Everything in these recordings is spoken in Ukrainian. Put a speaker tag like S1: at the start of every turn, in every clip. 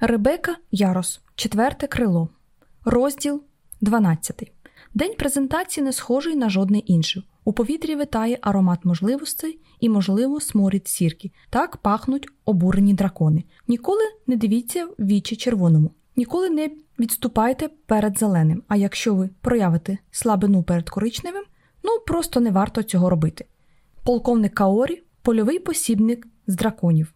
S1: Ребека Ярос, четверте крило, розділ 12. День презентації не схожий на жодний інший. У повітрі витає аромат можливостей і, можливо, сморід сірки. Так пахнуть обурені дракони. Ніколи не дивіться в вічі червоному, ніколи не відступайте перед зеленим. А якщо ви проявите слабину перед коричневим, ну просто не варто цього робити. Полковник Каорі польовий посібник з драконів.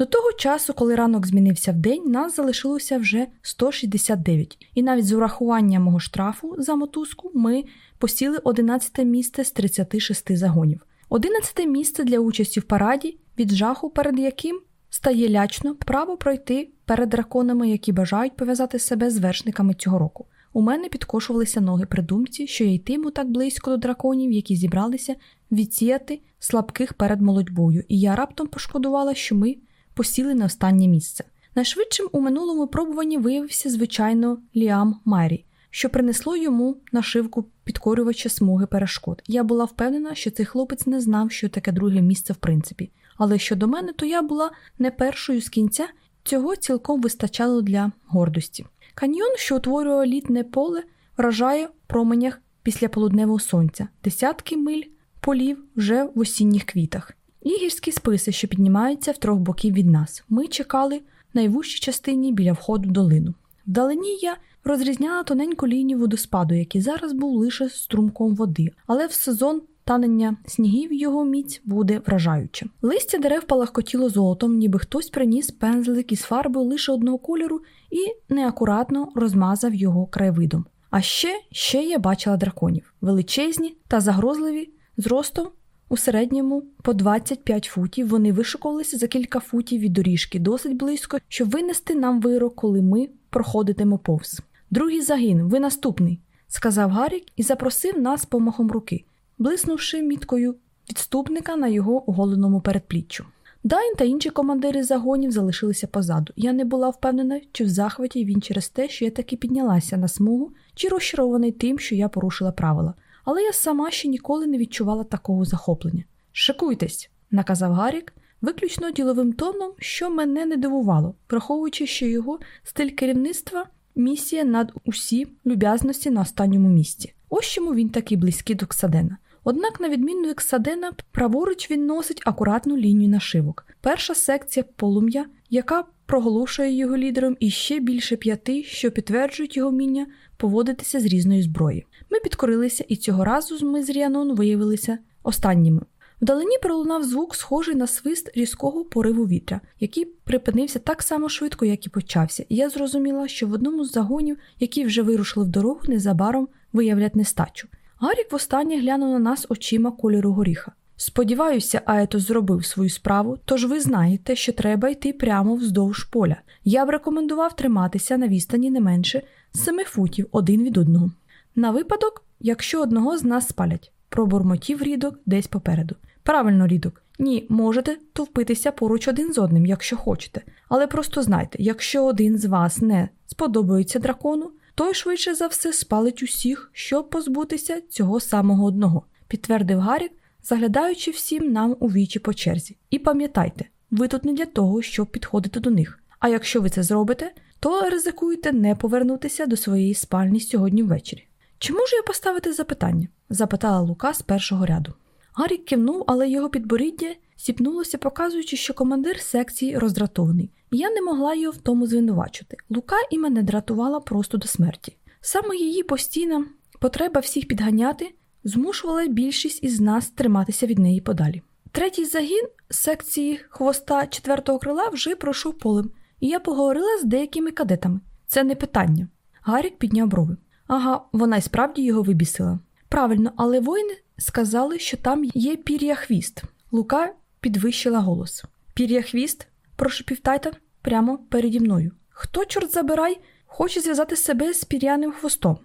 S1: До того часу, коли ранок змінився в день, нас залишилося вже 169, і навіть з урахуванням мого штрафу за мотузку ми посіли 11 місце з 36 загонів. 11 місце для участі в параді, від жаху, перед яким стає лячно право пройти перед драконами, які бажають пов'язати себе з вершниками цього року. У мене підкошувалися ноги при думці, що я йтиму так близько до драконів, які зібралися відсіяти слабких перед молодьбою, і я раптом пошкодувала, що ми посіли на останнє місце. Найшвидшим у минулому пробуванні виявився, звичайно, Ліам Майрі, що принесло йому нашивку підкорювача смуги перешкод. Я була впевнена, що цей хлопець не знав, що таке друге місце в принципі. Але щодо мене, то я була не першою з кінця, цього цілком вистачало для гордості. Каньйон, що утворює літне поле, вражає в променях після полудневого сонця, десятки миль полів вже в осінніх квітах. І списи, що піднімаються в трьох боків від нас. Ми чекали в найвужчій частині біля входу долину. Вдалині я розрізняла тоненьку лінію водоспаду, який зараз був лише струмком води, але в сезон танення снігів його міць буде вражаюче. Листя дерев палахкотіло золотом, ніби хтось приніс пензлик із фарбою лише одного кольору і неакуратно розмазав його краєвидом. А ще ще я бачила драконів величезні та загрозливі зростом у середньому по 25 футів вони вишикувалися за кілька футів від доріжки, досить близько, щоб винести нам вирок, коли ми проходитимо повз. Другий загін, ви наступний, сказав Гарік і запросив нас помахом руки, блиснувши міткою відступника на його оголеному передпліччю. Дайн та інші командири загонів залишилися позаду. Я не була впевнена, чи в захваті він через те, що я таки піднялася на смугу, чи розчарований тим, що я порушила правила але я сама ще ніколи не відчувала такого захоплення. Шикуйтесь, наказав Гарік, виключно діловим тоном, що мене не дивувало, враховуючи, що його стиль керівництва місія над усі люб'язності на останньому місці. Ось чому він такий близький до Ксадена. Однак, на відміну від Ксадена, праворуч він носить акуратну лінію нашивок. Перша секція полум'я, яка проголошує його лідером, і ще більше п'яти, що підтверджують його вміння поводитися з різної зброї. Ми підкорилися, і цього разу ми з Ріанон виявилися останніми. Вдалині пролунав звук, схожий на свист різкого пориву вітря, який припинився так само швидко, як і почався, і я зрозуміла, що в одному з загонів, які вже вирушили в дорогу, незабаром виявлять нестачу. Гарік востаннє глянув на нас очима кольору горіха. Сподіваюся, Аето зробив свою справу, тож ви знаєте, що треба йти прямо вздовж поля. Я б рекомендував триматися на відстані не менше семи футів один від одного. На випадок, якщо одного з нас спалять, пробурмотів рідок десь попереду. Правильно, рідок. Ні, можете товпитися поруч один з одним, якщо хочете. Але просто знайте, якщо один з вас не сподобається дракону, той швидше за все спалить усіх, щоб позбутися цього самого одного, підтвердив Гарік, заглядаючи всім нам у вічі по черзі. І пам'ятайте, ви тут не для того, щоб підходити до них. А якщо ви це зробите, то ризикуєте не повернутися до своєї спальні сьогодні ввечері. Чи можу я поставити запитання? запитала Лука з першого ряду. Гарік кивнув, але його підборіддя сіпнулося, показуючи, що командир секції роздратований, і я не могла його в тому звинувачити. Лука і мене дратувала просто до смерті. Саме її постійна потреба всіх підганяти змушувала більшість із нас триматися від неї подалі. Третій загін секції хвоста четвертого крила вже пройшов полем, і я поговорила з деякими кадетами. Це не питання. Гарік підняв брови. Ага, вона й справді його вибісила. Правильно, але воїни сказали, що там є пір'я хвіст. Лука підвищила голос. Пір'я хвіст? прошепів Тайтан прямо переді мною. Хто, чорт забирай, хоче зв'язати себе з пір'яним хвостом?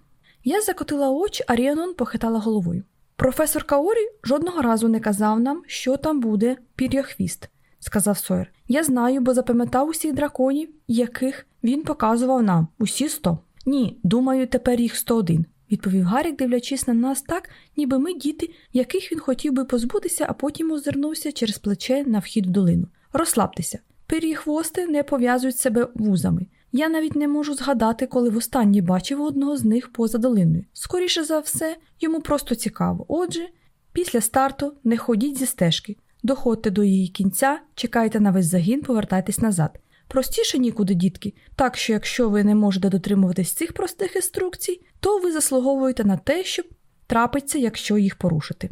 S1: Я закотила очі, а Ріанон похитала головою. Професор Каорі жодного разу не казав нам, що там буде пір'яхвіст, сказав Сойер. Я знаю, бо запам'ятав усіх драконів, яких він показував нам, усі сто. Ні, думаю, тепер їх 101, відповів Гарік, дивлячись на нас так, ніби ми діти, яких він хотів би позбутися, а потім озирнувся через плече на вхід в долину. Розслабтеся. Пирі хвости не пов'язують себе вузами. Я навіть не можу згадати, коли востаннє бачив одного з них поза долиною. Скоріше за все, йому просто цікаво. Отже, після старту не ходіть зі стежки, доходьте до її кінця, чекайте на весь загін, повертайтесь назад. Простіше нікуди, дітки, так що якщо ви не можете дотримуватись цих простих інструкцій, то ви заслуговуєте на те, щоб трапиться, якщо їх порушити.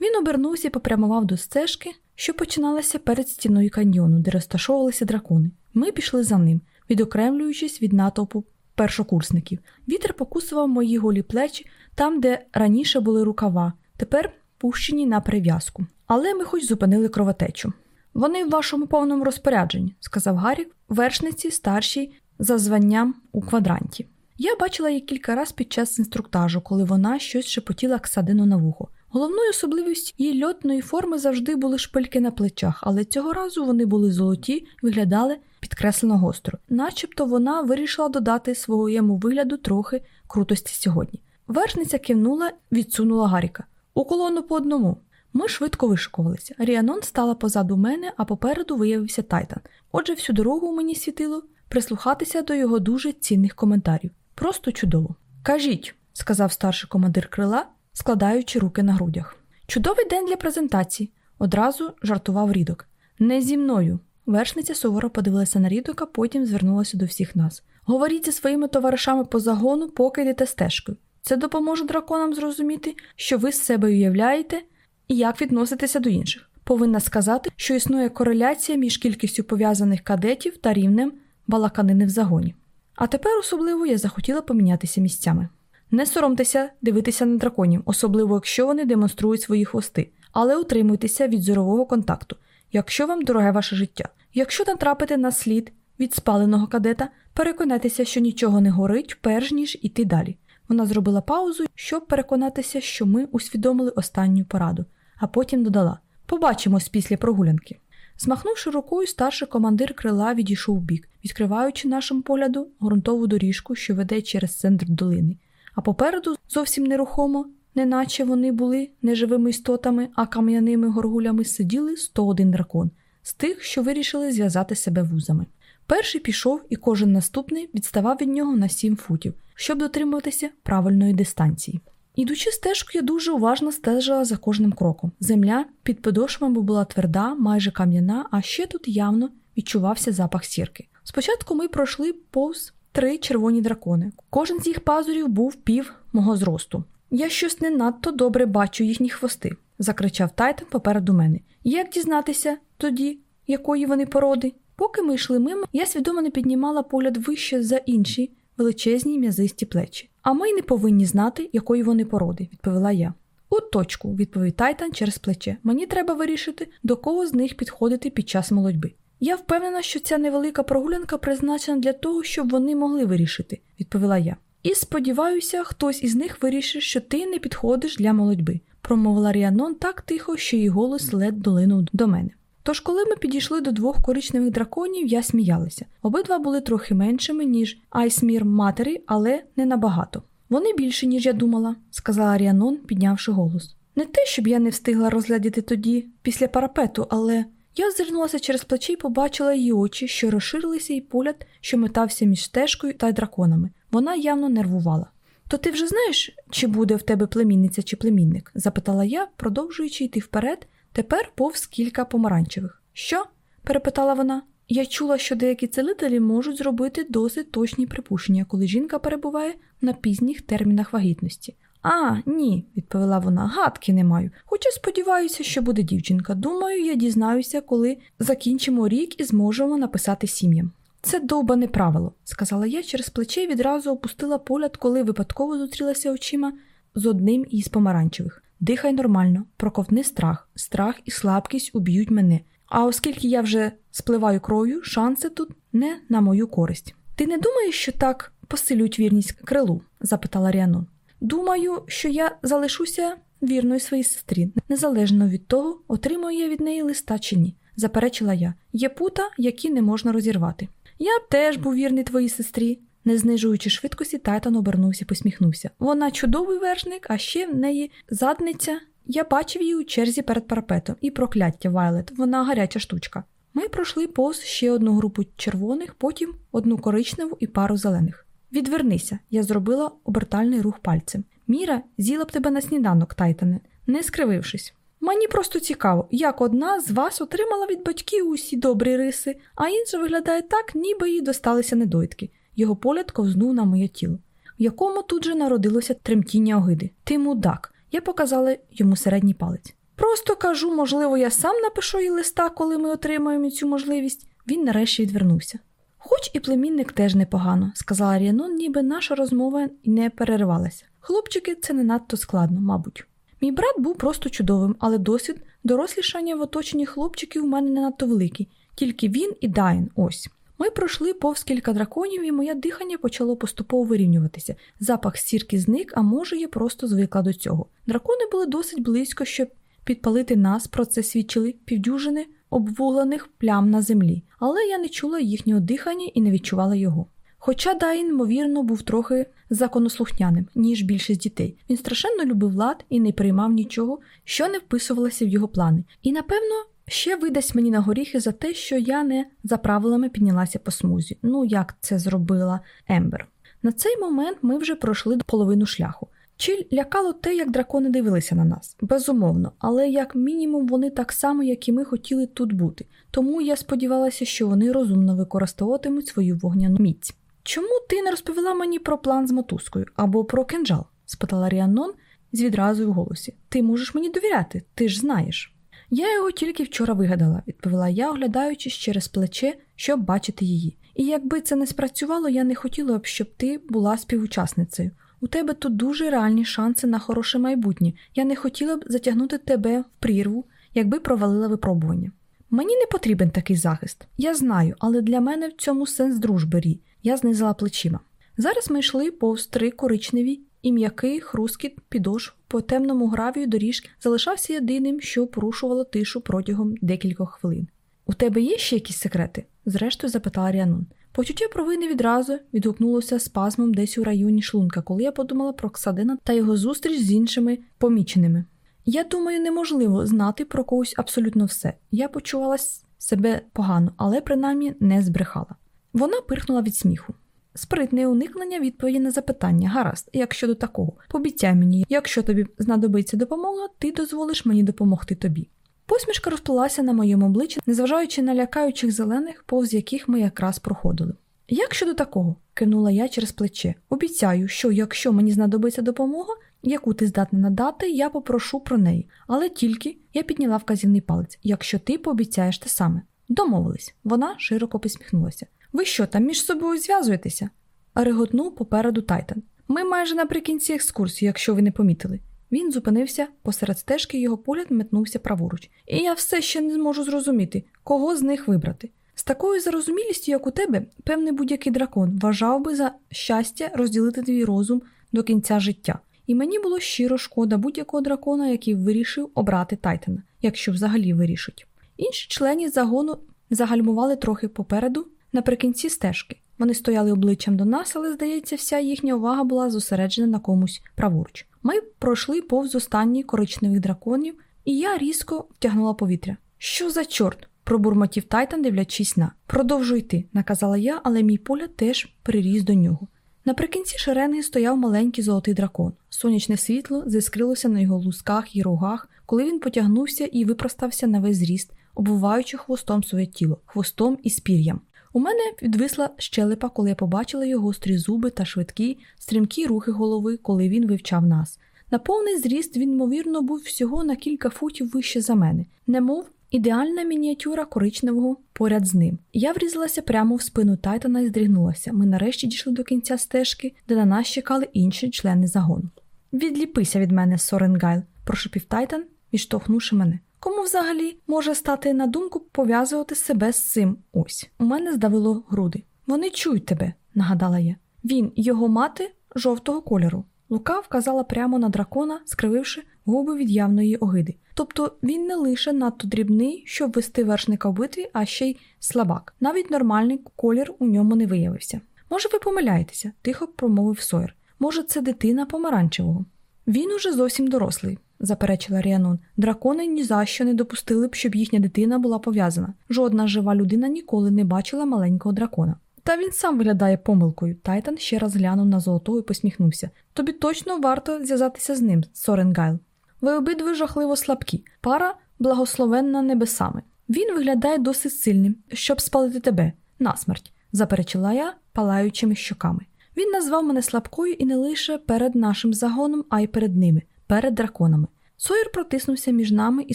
S1: Він обернувся і попрямував до стежки, що починалася перед стіною каньйону, де розташовувалися дракони. Ми пішли за ним, відокремлюючись від натовпу першокурсників. Вітер покусував мої голі плечі там, де раніше були рукава, тепер пущені на прив'язку. Але ми хоч зупинили кровотечу. Вони в вашому повному розпорядженні, сказав Гаррі, вершниці старшій за званням у квадранті. Я бачила її кілька разів під час інструктажу, коли вона щось шепотіла Ксадину на вухо. Головною особливістю її льотної форми завжди були шпильки на плечах, але цього разу вони були золоті, виглядали підкреслено гостро, начебто вона вирішила додати своєму вигляду трохи крутості сьогодні. Вершниця кивнула, відсунула Гаріка. У колону по одному. Ми швидко вишикувалися. Ріанон стала позаду мене, а попереду виявився Тайтан. Отже, всю дорогу мені світило прислухатися до його дуже цінних коментарів. Просто чудово. Кажіть, сказав старший командир крила, складаючи руки на грудях. Чудовий день для презентації, одразу жартував рідок. Не зі мною. Вершниця суворо подивилася на рідока, потім звернулася до всіх нас. Говоріть зі своїми товаришами по загону, поки йдете стежкою. Це допоможе драконам зрозуміти, що ви з себе уявляєте і як відноситися до інших. Повинна сказати, що існує кореляція між кількістю пов'язаних кадетів та рівнем балаканини в загоні. А тепер особливо я захотіла помінятися місцями. Не соромтеся дивитися на драконів, особливо якщо вони демонструють свої хвости, але утримуйтеся від зорового контакту, якщо вам дороге ваше життя. Якщо натрапите на слід від спаленого кадета, переконайтеся, що нічого не горить, перш ніж іти далі. Вона зробила паузу, щоб переконатися, що ми усвідомили останню пораду, а потім додала: Побачимось після прогулянки. Змахнувши рукою, старший командир крила відійшов бік, відкриваючи нашому погляду ґрунтову доріжку, що веде через центр долини. А попереду зовсім нерухомо, неначе вони були неживими істотами, а кам'яними горгулями сиділи 101 дракон з тих, що вирішили зв'язати себе вузами. Перший пішов, і кожен наступний відставав від нього на 7 футів, щоб дотримуватися правильної дистанції. Ідучи стежкою, я дуже уважно стежила за кожним кроком. Земля під подошвами була тверда, майже кам'яна, а ще тут явно відчувався запах сірки. Спочатку ми пройшли повз три червоні дракони. Кожен з їх пазурів був пів мого зросту. Я щось не надто добре бачу їхні хвости, закричав Тайтан попереду мене. Як дізнатися тоді, якої вони породи? Поки ми йшли мимо, я свідомо не піднімала погляд вище за інші величезні м'язисті плечі. А ми й не повинні знати, якої вони породи, відповіла я. У точку, відповів Тайтан через плече. Мені треба вирішити, до кого з них підходити під час молодьби. Я впевнена, що ця невелика прогулянка призначена для того, щоб вони могли вирішити, відповіла я. І сподіваюся, хтось із них вирішить, що ти не підходиш для молодьби, промовила Ріанон так тихо, що її голос лед долинув до мене. Тож, коли ми підійшли до двох коричневих драконів, я сміялася. Обидва були трохи меншими, ніж Айсмір матері, але не набагато. Вони більші, ніж я думала, сказала Ріанон, піднявши голос. Не те, щоб я не встигла розглядіти тоді, після парапету, але я озирнулася через плечі і побачила її очі, що розширилися, і погляд, що метався між стежкою та драконами. Вона явно нервувала. То ти вже знаєш, чи буде в тебе племінниця чи племінник? запитала я, продовжуючи йти вперед, тепер повз кілька помаранчевих. Що? перепитала вона. Я чула, що деякі целителі можуть зробити досить точні припущення, коли жінка перебуває на пізніх термінах вагітності. А, ні, відповіла вона, гадки не маю. Хоча сподіваюся, що буде дівчинка. Думаю, я дізнаюся, коли закінчимо рік і зможемо написати сім'ям. Це довбане правило, сказала я через плече і відразу опустила погляд, коли випадково зустрілася очима з одним із помаранчевих. Дихай нормально, проковтни страх, страх і слабкість уб'ють мене. А оскільки я вже спливаю кров'ю, шанси тут не на мою користь. Ти не думаєш, що так посилюють вірність крилу? запитала Ріанон. Думаю, що я залишуся вірною своїй сестрі, незалежно від того, отримую я від неї листа чи ні, заперечила я. Є пута, які не можна розірвати. Я теж був вірний твоїй сестрі. Не знижуючи швидкості, Тайтан обернувся посміхнувся. Вона чудовий вершник, а ще в неї задниця. Я бачив її у черзі перед парапетом і прокляття Вайлет, вона гаряча штучка. Ми пройшли повз ще одну групу червоних, потім одну коричневу і пару зелених. Відвернися, я зробила обертальний рух пальцем. Міра з'їла б тебе на сніданок, Тайтане, не скривившись. Мені просто цікаво, як одна з вас отримала від батьків усі добрі риси, а інша виглядає так, ніби їй досталися недоїдки. Його погляд ковзнув на моє тіло, в якому тут же народилося тремтіння огиди. Ти мудак. Я показала йому середній палець. Просто кажу, можливо, я сам напишу їй листа, коли ми отримаємо цю можливість. Він нарешті відвернувся. Хоч і племінник теж непогано, сказала Ріанон, ніби наша розмова не переривалася. Хлопчики, це не надто складно, мабуть. Мій брат був просто чудовим, але досвід дорослішання в оточенні хлопчиків у мене не надто великий, тільки він і Дайн ось. Ми пройшли повз кілька драконів, і моє дихання почало поступово вирівнюватися. Запах сірки зник, а може, я просто звикла до цього. Дракони були досить близько, щоб підпалити нас, про це свідчили півдюжини обвуглених плям на землі, але я не чула їхнього дихання і не відчувала його. Хоча Дайн, ймовірно, був трохи законослухняним, ніж більшість дітей. Він страшенно любив лад і не приймав нічого, що не вписувалося в його плани. І, напевно, ще видасть мені на горіхи за те, що я не за правилами піднялася по смузі. Ну, як це зробила Ембер. На цей момент ми вже пройшли половину шляху. Чи лякало те, як дракони дивилися на нас? Безумовно, але як мінімум вони так само, як і ми хотіли тут бути. Тому я сподівалася, що вони розумно використовуватимуть свою вогняну міць. Чому ти не розповіла мені про план з мотузкою або про кинджал? спитала Ріанон з відразу в голосі. Ти можеш мені довіряти, ти ж знаєш. Я його тільки вчора вигадала, відповіла я, оглядаючись через плече, щоб бачити її. І якби це не спрацювало, я не хотіла б, щоб ти була співучасницею. У тебе тут дуже реальні шанси на хороше майбутнє. Я не хотіла б затягнути тебе в прірву, якби провалила випробування. Мені не потрібен такий захист. Я знаю, але для мене в цьому сенс дружби Рі. Я знизила плечима. Зараз ми йшли повз три коричневі і м'який хрускіт підошв по темному гравію доріжки залишався єдиним, що порушувало тишу протягом декількох хвилин. У тебе є ще якісь секрети? зрештою запитала Ріанун. Почуття провини відразу відгукнулося спазмом десь у районі шлунка, коли я подумала про Ксадина та його зустріч з іншими поміченими. Я думаю, неможливо знати про когось абсолютно все. Я почувалася себе погано, але принаймні не збрехала. Вона пирхнула від сміху. Спритне уникнення відповіді на запитання, гаразд, як щодо такого, пообіцяй мені, якщо тобі знадобиться допомога, ти дозволиш мені допомогти тобі. Посмішка розплилася на моєму обличчі, незважаючи на лякаючих зелених, повз яких ми якраз проходили. Як щодо такого? кивнула я через плече. Обіцяю, що якщо мені знадобиться допомога, яку ти здатна надати, я попрошу про неї, але тільки я підняла вказівний палець, якщо ти пообіцяєш те саме. Домовились. Вона широко посміхнулася. Ви що там між собою зв'язуєтеся? реготнув попереду Тайтан. Ми майже наприкінці екскурсії, якщо ви не помітили. Він зупинився посеред стежки, його погляд метнувся праворуч. І я все ще не зможу зрозуміти, кого з них вибрати. З такою зарозумілістю, як у тебе, певний будь-який дракон вважав би за щастя розділити твій розум до кінця життя. І мені було щиро шкода будь-якого дракона, який вирішив обрати Тайтана, якщо взагалі вирішить. Інші члені загону загальмували трохи попереду, наприкінці стежки. Вони стояли обличчям до нас, але, здається, вся їхня увага була зосереджена на комусь праворуч. Ми пройшли повз останній коричневих драконів, і я різко втягнула повітря. Що за чорт? пробурмотів Тайтан, дивлячись на. Продовжуй йти, наказала я, але мій погляд теж приріс до нього. Наприкінці шеренги стояв маленький золотий дракон. Сонячне світло зіскрилося на його лусках і рогах, коли він потягнувся і випростався на весь зріст, обвиваючи хвостом своє тіло, хвостом і спір'ям. У мене відвисла щелепа, коли я побачила його гострі зуби та швидкі, стрімкі рухи голови, коли він вивчав нас. На повний зріст він, ймовірно, був всього на кілька футів вище за мене, немов ідеальна мініатюра коричневого поряд з ним. Я врізалася прямо в спину Тайтана і здригнулася. Ми нарешті дійшли до кінця стежки, де на нас чекали інші члени загону. Відліпися від мене, Соренгайл, прошепів Тайтан, відштовхнувши мене. Кому взагалі може стати на думку пов'язувати себе з цим ось? У мене здавило груди. Вони чують тебе, нагадала я. Він, його мати жовтого кольору. Лука вказала прямо на дракона, скрививши губи від явної огиди. Тобто він не лише надто дрібний, щоб вести вершника в битві, а ще й слабак. Навіть нормальний колір у ньому не виявився. Може, ви помиляєтеся, тихо промовив Сойер. Може, це дитина помаранчевого. Він уже зовсім дорослий, заперечила Ріанон. Дракони ні за що не допустили б, щоб їхня дитина була пов'язана. Жодна жива людина ніколи не бачила маленького дракона. Та він сам виглядає помилкою. Тайтан ще раз глянув на золотого і посміхнувся. Тобі точно варто зв'язатися з ним, Соренгайл. Ви обидві жахливо слабкі, пара благословенна небесами. Він виглядає досить сильним, щоб спалити тебе насмерть, заперечила я палаючими щоками. Він назвав мене слабкою і не лише перед нашим загоном, а й перед ними, перед драконами. Сойер протиснувся між нами і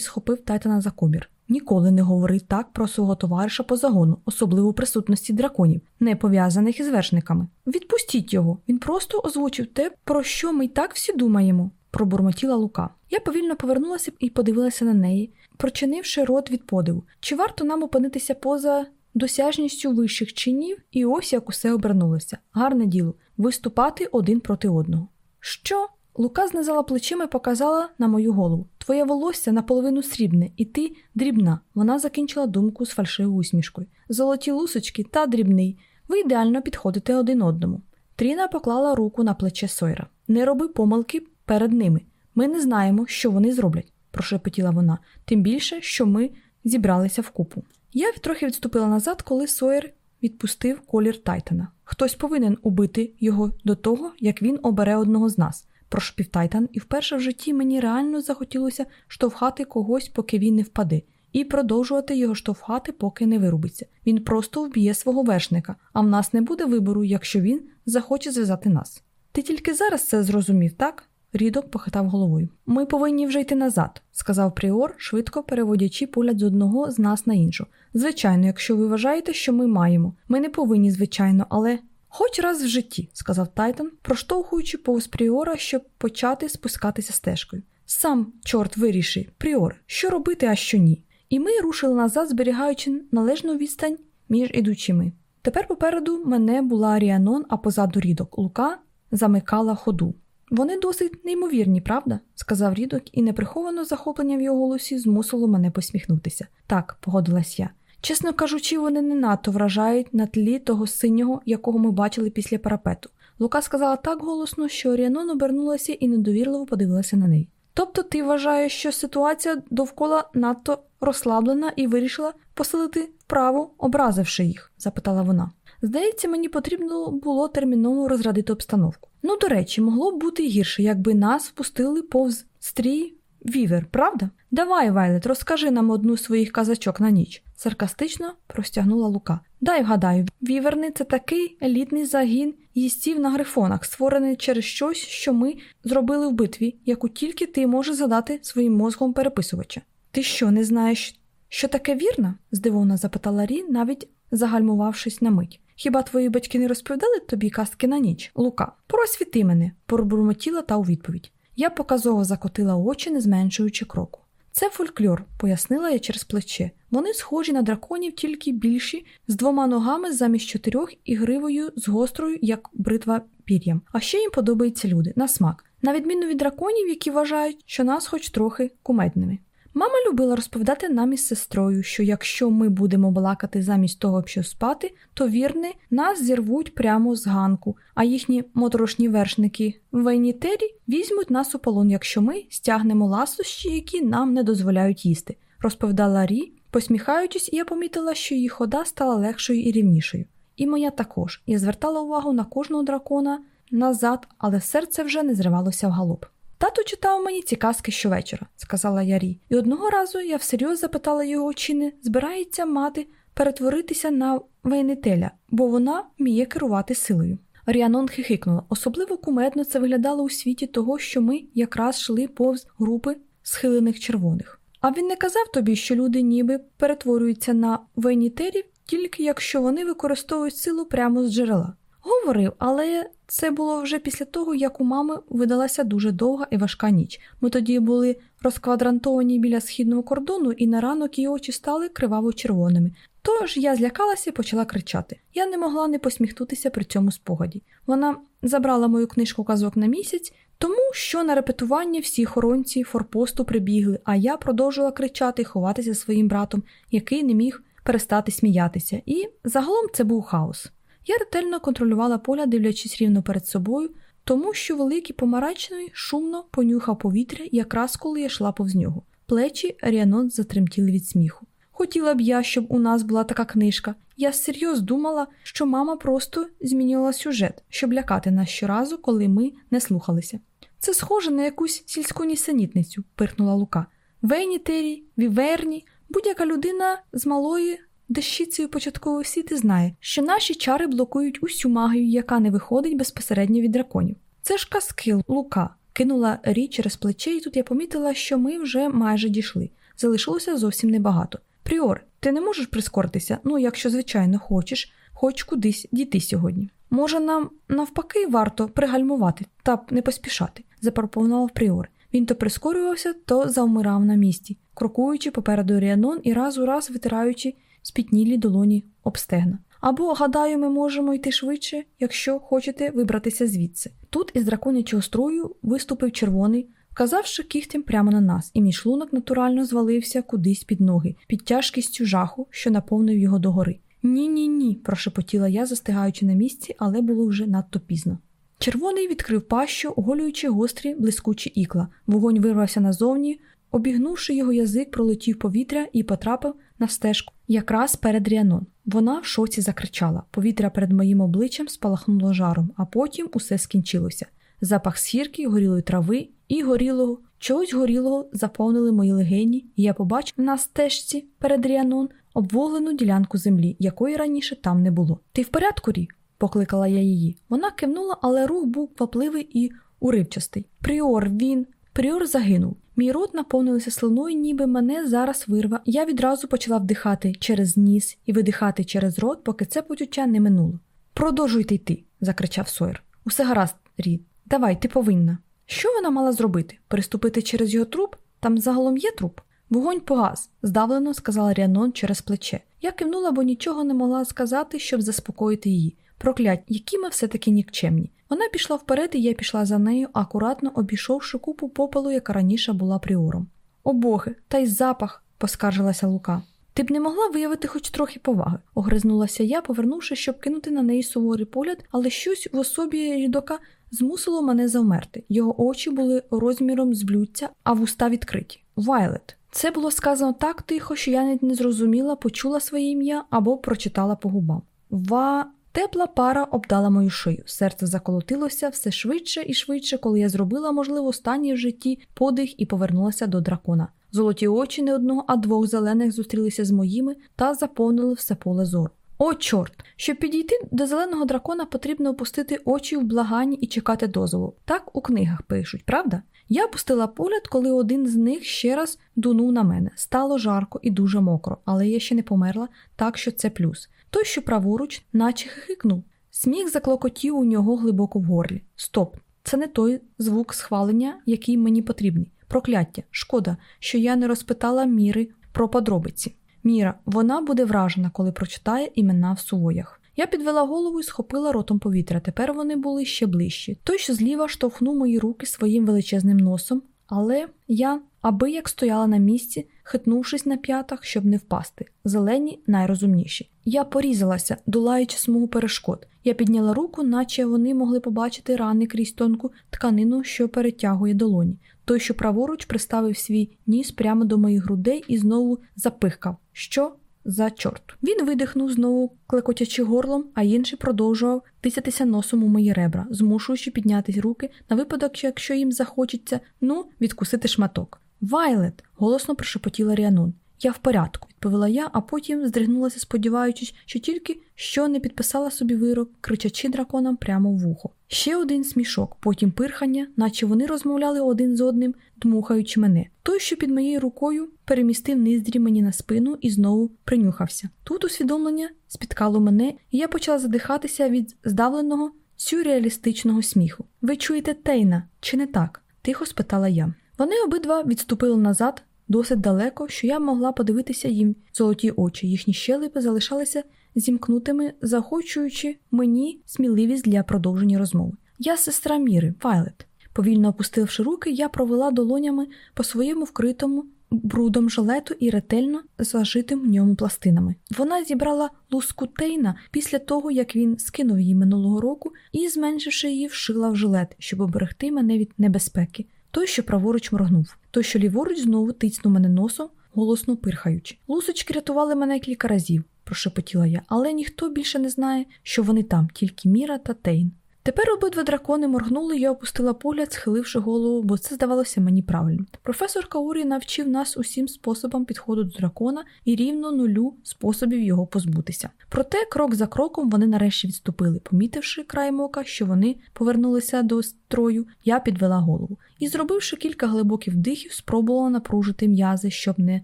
S1: схопив Тайтана за комір. Ніколи не говорив так про свого товариша по загону, особливо у присутності драконів, не пов'язаних із вершниками. Відпустіть його, він просто озвучив те, про що ми й так всі думаємо, пробурмотіла Лука. Я повільно повернулася і подивилася на неї, прочинивши рот від подиву. Чи варто нам опинитися поза досяжністю вищих чинів, і ось як усе обернулося. Гарне діло виступати один проти одного. Що? Лука знизала плечима і показала на мою голову. Твоє волосся наполовину срібне, і ти дрібна. Вона закінчила думку з фальшивою усмішкою. Золоті лусочки та дрібний. Ви ідеально підходите один одному. Тріна поклала руку на плече Сойра. Не роби помилки перед ними. Ми не знаємо, що вони зроблять, прошепотіла вона, тим більше, що ми зібралися в купу. Я трохи відступила назад, коли Сойер відпустив колір Тайтана. Хтось повинен убити його до того, як він обере одного з нас, прошепів Тайтан, і вперше в житті мені реально захотілося штовхати когось, поки він не впаде, і продовжувати його штовхати, поки не вирубиться. Він просто вб'є свого вершника, а в нас не буде вибору, якщо він захоче зв'язати нас. Ти тільки зараз це зрозумів, так? Рідок похитав головою. Ми повинні вже йти назад, сказав Пріор, швидко переводячи погляд з одного з нас на іншу. Звичайно, якщо ви вважаєте, що ми маємо. Ми не повинні, звичайно, але. Хоч раз в житті, сказав Тайтан, проштовхуючи повз Пріора, щоб почати спускатися стежкою. Сам, чорт вирішив, Пріор, що робити, а що ні. І ми рушили назад, зберігаючи належну відстань між ідучими. Тепер попереду мене була Ріанон, а позаду рідок. Лука замикала ходу. Вони досить неймовірні, правда? сказав рідок, і неприховано захоплення в його голосі змусило мене посміхнутися. Так, погодилась я. Чесно кажучи, вони не надто вражають на тлі того синього, якого ми бачили після парапету. Лука сказала так голосно, що Оріанон обернулася і недовірливо подивилася на неї. Тобто ти вважаєш, що ситуація довкола надто розслаблена і вирішила посилити вправо, образивши їх? запитала вона. Здається, мені потрібно було терміново розрадити обстановку. Ну, до речі, могло б бути гірше, якби нас впустили повз стрій вівер, правда? Давай, Вайлет, розкажи нам одну з своїх казачок на ніч, саркастично простягнула Лука. Дай вгадаю, віверни це такий елітний загін їстів на грифонах, створений через щось, що ми зробили в битві, яку тільки ти можеш задати своїм мозгом переписувача. Ти що, не знаєш, що таке вірна? здивовано запитала Рі, навіть загальмувавшись на мить. Хіба твої батьки не розповідали тобі казки на ніч? Лука, просвіти мене, пробурмотіла та у відповідь. Я показово закотила очі, не зменшуючи кроку. Це фольклор, пояснила я через плече. Вони схожі на драконів, тільки більші, з двома ногами замість чотирьох і гривою з гострою, як бритва пір'ям. А ще їм подобаються люди на смак, на відміну від драконів, які вважають, що нас хоч трохи кумедними. Мама любила розповідати нам із сестрою, що якщо ми будемо балакати замість того, щоб спати, то вірни нас зірвуть прямо з ганку, а їхні моторошні вершники Вейнітері візьмуть нас у полон, якщо ми стягнемо ласощі, які нам не дозволяють їсти, розповідала Рі, посміхаючись, і я помітила, що її хода стала легшою і рівнішою. І моя також. Я звертала увагу на кожного дракона назад, але серце вже не зривалося в галоп. Тато читав мені ці казки щовечора, сказала Ярі, і одного разу я всерйоз запитала його, чи не збирається мати перетворитися на Вейнетеля, бо вона вміє керувати силою. Ріанон хихикнула. Особливо кумедно це виглядало у світі того, що ми якраз йшли повз групи схилених червоних. А він не казав тобі, що люди ніби перетворюються на вейнітерів, тільки якщо вони використовують силу прямо з джерела. Говорив, але це було вже після того, як у мами видалася дуже довга і важка ніч. Ми тоді були розквадрантовані біля східного кордону, і на ранок її очі стали криваво-червоними. Тож я злякалася і почала кричати. Я не могла не посміхнутися при цьому спогаді. Вона забрала мою книжку казок на місяць, тому що на репетування всі хоронці форпосту прибігли, а я продовжувала кричати і ховатися своїм братом, який не міг перестати сміятися. І загалом це був хаос. Я ретельно контролювала поля, дивлячись рівно перед собою, тому що великий помарачний шумно понюхав повітря, якраз коли я йшла повз нього. Плечі Ріанон затремтіли від сміху. Хотіла б я, щоб у нас була така книжка. Я всерйоз думала, що мама просто змінювала сюжет, щоб лякати нас щоразу, коли ми не слухалися. Це схоже на якусь сільську нісенітницю, пирхнула Лука. Вейнітері, віверні, будь-яка людина з малої дещицею початкової освіти знає, що наші чари блокують усю магію, яка не виходить безпосередньо від драконів. Це ж казки, Лука. Кинула річ через плече, і тут я помітила, що ми вже майже дійшли. Залишилося зовсім небагато. Пріор, ти не можеш прискоритися, ну якщо, звичайно, хочеш, хоч кудись дійти сьогодні. Може, нам навпаки варто пригальмувати та не поспішати, запропонував Пріор. Він то прискорювався, то завмирав на місці, крокуючи попереду Ріанон і раз у раз витираючи спітнілі долоні об стегна. Або, гадаю, ми можемо йти швидше, якщо хочете вибратися звідси. Тут із драконячого строю виступив червоний, вказавши кігтем прямо на нас, і мій шлунок натурально звалився кудись під ноги, під тяжкістю жаху, що наповнив його догори. Ні, ні, ні, прошепотіла я, застигаючи на місці, але було вже надто пізно. Червоний відкрив пащу, оголюючи гострі, блискучі ікла. Вогонь вирвався назовні, обігнувши його язик, пролетів повітря і потрапив на стежку якраз перед Ріанон. Вона в шоці закричала. Повітря перед моїм обличчям спалахнуло жаром, а потім усе скінчилося. Запах сірки, горілої трави і горілого, чогось горілого заповнили мої легені, і я побачив на стежці перед Ріанон обвуглену ділянку землі, якої раніше там не було. Ти в порядку, Рі? покликала я її. Вона кивнула, але рух був квапливий і уривчастий. Пріор, він. Пріор загинув. Мій рот наповнився слиною, ніби мене зараз вирва. Я відразу почала вдихати через ніс і видихати через рот, поки це почуття не минуло. Продовжуйте йти, закричав Сойер. Усе гаразд, Рід. Давай, ти повинна. Що вона мала зробити? Переступити через його труп? Там загалом є труп? Вогонь погас, здавлено сказала Ріанон через плече. Я кивнула, бо нічого не могла сказати, щоб заспокоїти її. Проклять, які ми все-таки нікчемні. Вона пішла вперед, і я пішла за нею, акуратно обійшовши купу попелу, яка раніше була пріором. О боги, та й запах, поскаржилася Лука. Ти б не могла виявити хоч трохи поваги, огризнулася я, повернувши, щоб кинути на неї суворий погляд, але щось в особі рідока змусило мене завмерти. Його очі були розміром з блюдця, а вуста відкриті. Вайлет. Це було сказано так тихо, що я навіть не зрозуміла, почула своє ім'я або прочитала по губам. Ва. Тепла пара обдала мою шию. Серце заколотилося все швидше і швидше, коли я зробила, можливо, останній в житті подих і повернулася до дракона. Золоті очі не одного, а двох зелених зустрілися з моїми та заповнили все поле зору. О, чорт! Щоб підійти до зеленого дракона, потрібно опустити очі в благанні і чекати дозволу. Так у книгах пишуть, правда? Я опустила погляд, коли один з них ще раз дунув на мене. Стало жарко і дуже мокро, але я ще не померла, так що це плюс. Той, що праворуч, наче хихикнув. Сміх заклокотів у нього глибоко в горлі. Стоп, це не той звук схвалення, який мені потрібний. Прокляття, шкода, що я не розпитала міри про подробиці. Міра, вона буде вражена, коли прочитає імена в сувоях. Я підвела голову і схопила ротом повітря. Тепер вони були ще ближчі. Той, що зліва штовхнув мої руки своїм величезним носом, але я аби як стояла на місці, хитнувшись на п'ятах, щоб не впасти. Зелені найрозумніші. Я порізалася, долаючи смугу перешкод. Я підняла руку, наче вони могли побачити рани крізь тонку тканину, що перетягує долоні. Той, що праворуч, приставив свій ніс прямо до моїх грудей і знову запихкав. Що? За чорт. Він видихнув знову, клекотячи горлом, а інший продовжував тисятися носом у мої ребра, змушуючи піднятись руки на випадок, якщо їм захочеться, ну, відкусити шматок. Вайлет. голосно прошепотіла Ріанон. Я в порядку, відповіла я, а потім здригнулася, сподіваючись, що тільки що не підписала собі вирок, кричачи драконам прямо в вухо. Ще один смішок, потім пирхання, наче вони розмовляли один з одним, дмухаючи мене. Той, що під моєю рукою перемістив низдрі мені на спину і знову принюхався. Тут усвідомлення спіткало мене, і я почала задихатися від здавленого сюрреалістичного сміху. Ви чуєте Тейна, чи не так? тихо спитала я. Вони обидва відступили назад досить далеко, що я могла подивитися їм золоті очі. Їхні щелепи залишалися зімкнутими, захочуючи мені сміливість для продовження розмови. Я сестра Міри, Вайлет. Повільно опустивши руки, я провела долонями по своєму вкритому брудом жилету і ретельно зашитим в ньому пластинами. Вона зібрала луску Тейна після того, як він скинув її минулого року і, зменшивши її, вшила в жилет, щоб оберегти мене від небезпеки. Той, що праворуч моргнув, той, що ліворуч знову тицнув мене носом, голосно пирхаючи. Лусочки рятували мене кілька разів, прошепотіла я, але ніхто більше не знає, що вони там, тільки Міра та Тейн. Тепер обидва дракони моргнули, я опустила погляд, схиливши голову, бо це здавалося мені правильно. Професор Каурі навчив нас усім способам підходу до дракона і рівно нулю способів його позбутися. Проте, крок за кроком, вони нарешті відступили, помітивши краєм ока, що вони повернулися до строю, я підвела голову і, зробивши кілька глибоких вдихів, спробувала напружити м'язи, щоб не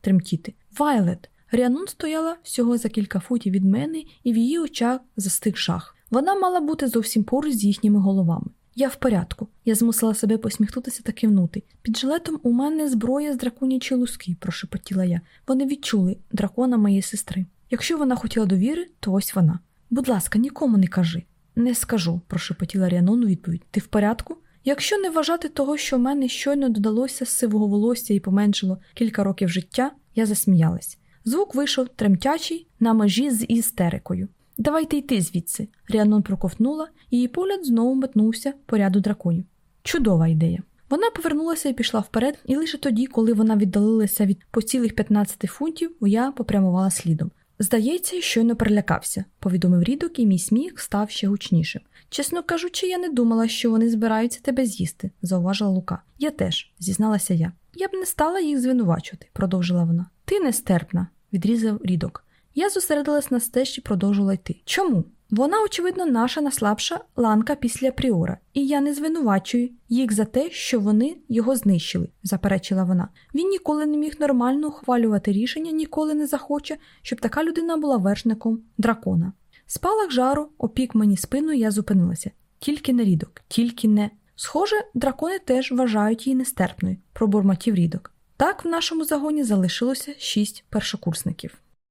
S1: тремтіти. Вайлет! Ріанун стояла всього за кілька футів від мене, і в її очах застиг шах. Вона мала бути зовсім поруч з їхніми головами. Я в порядку. Я змусила себе посміхнутися та кивнути. Під жилетом у мене зброя з драконячої луски, прошепотіла я. Вони відчули дракона моєї сестри. Якщо вона хотіла довіри, то ось вона. Будь ласка, нікому не кажи. Не скажу, прошепотіла Ріанон у відповідь. Ти в порядку? Якщо не вважати того, що в мене щойно додалося з сивого волосся і поменшило кілька років життя, я засміялась. Звук вийшов тремтячий на межі з істерикою. Давайте йти звідси. Ріанон проковтнула, її погляд знову метнувся по ряду драконів. Чудова ідея. Вона повернулася і пішла вперед, і лише тоді, коли вона віддалилася від по цілих 15 фунтів, я попрямувала слідом. Здається, щойно перелякався, повідомив рідок, і мій сміх став ще гучнішим. Чесно кажучи, я не думала, що вони збираються тебе з'їсти, зауважила Лука. Я теж, зізналася я. Я б не стала їх звинувачувати, продовжила вона. Ти нестерпна, відрізав рідок. Я зосередилась на стежі і продовжила йти. Чому? Вона, очевидно, наша наслабша ланка після Пріора, і я не звинувачую їх за те, що вони його знищили, заперечила вона. Він ніколи не міг нормально ухвалювати рішення, ніколи не захоче, щоб така людина була вершником дракона. Спалах жару опік мені спину, я зупинилася. Тільки не рідок, тільки не. Схоже, дракони теж вважають її нестерпною, пробурмотів рідок. Так в нашому загоні залишилося шість першокурсників.